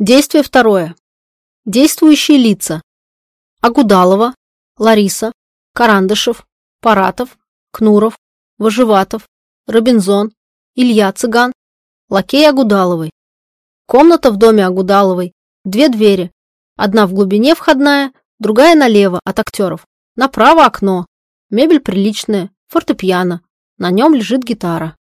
Действие второе. Действующие лица. Агудалова, Лариса, Карандышев, Паратов, Кнуров, Выживатов, Робинзон, Илья Цыган, лакей Агудаловой. Комната в доме Агудаловой, две двери. Одна в глубине входная, другая налево от актеров. Направо окно. Мебель приличная, фортепиано. На нем лежит гитара.